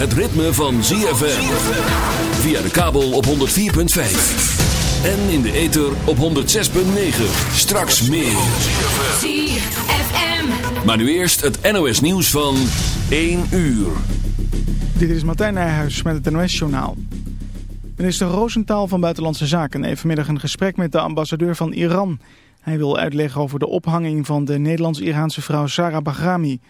het ritme van ZFM. Via de kabel op 104.5. En in de ether op 106.9. Straks meer. ZFM. Maar nu eerst het NOS nieuws van 1 uur. Dit is Martijn Nijhuis met het NOS-journaal. Minister Roosentaal van Buitenlandse Zaken heeft vanmiddag een gesprek met de ambassadeur van Iran. Hij wil uitleggen over de ophanging van de Nederlands-Iraanse vrouw Sarah Bahrami.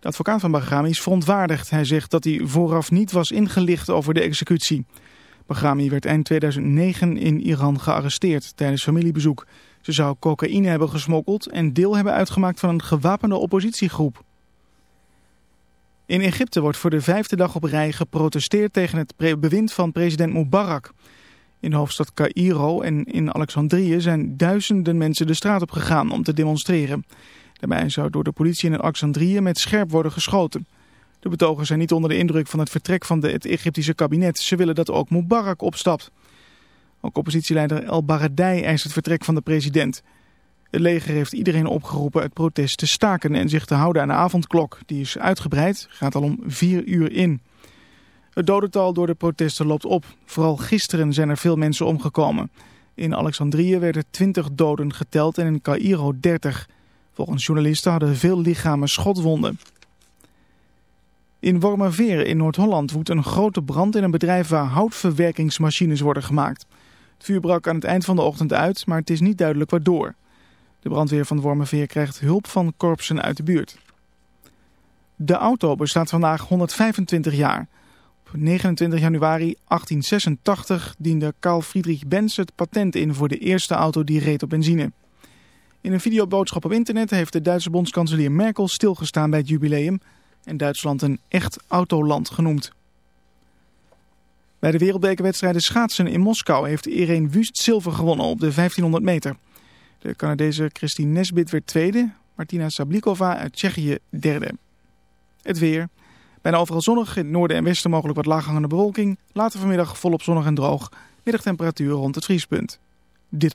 De advocaat van Bahrami is verontwaardigd. Hij zegt dat hij vooraf niet was ingelicht over de executie. Bahrami werd eind 2009 in Iran gearresteerd tijdens familiebezoek. Ze zou cocaïne hebben gesmokkeld en deel hebben uitgemaakt van een gewapende oppositiegroep. In Egypte wordt voor de vijfde dag op rij geprotesteerd tegen het bewind van president Mubarak. In de hoofdstad Cairo en in Alexandrië zijn duizenden mensen de straat op gegaan om te demonstreren. Daarbij zou door de politie in Alexandrië met scherp worden geschoten. De betogers zijn niet onder de indruk van het vertrek van het Egyptische kabinet. Ze willen dat ook Mubarak opstapt. Ook oppositieleider El Baradei eist het vertrek van de president. Het leger heeft iedereen opgeroepen het protest te staken en zich te houden aan de avondklok. Die is uitgebreid, gaat al om vier uur in. Het dodental door de protesten loopt op. Vooral gisteren zijn er veel mensen omgekomen. In Alexandrië werden 20 doden geteld en in Cairo 30. Volgens journalisten hadden veel lichamen schotwonden. In Wormerveer in Noord-Holland woedt een grote brand in een bedrijf waar houtverwerkingsmachines worden gemaakt. Het vuur brak aan het eind van de ochtend uit, maar het is niet duidelijk waardoor. De brandweer van Wormerveer krijgt hulp van korpsen uit de buurt. De auto bestaat vandaag 125 jaar. Op 29 januari 1886 diende Carl Friedrich Benz het patent in voor de eerste auto die reed op benzine. In een videoboodschap op internet heeft de Duitse bondskanselier Merkel stilgestaan bij het jubileum en Duitsland een echt autoland genoemd. Bij de wereldbekerwedstrijden schaatsen in Moskou heeft Irene Wust zilver gewonnen op de 1500 meter. De Canadese Christine Nesbit werd tweede, Martina Sablikova uit Tsjechië derde. Het weer. Bijna overal zonnig, in het noorden en westen mogelijk wat laaghangende bewolking. Later vanmiddag volop zonnig en droog. Middagtemperatuur rond het vriespunt. Dit.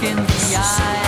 look in the eye.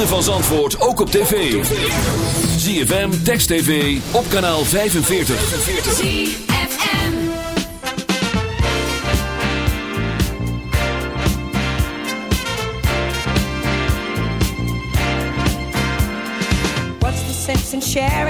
ritme van Zandvoort ook op tv. ZFM, Text TV, op kanaal 45. What's the sense in sharing?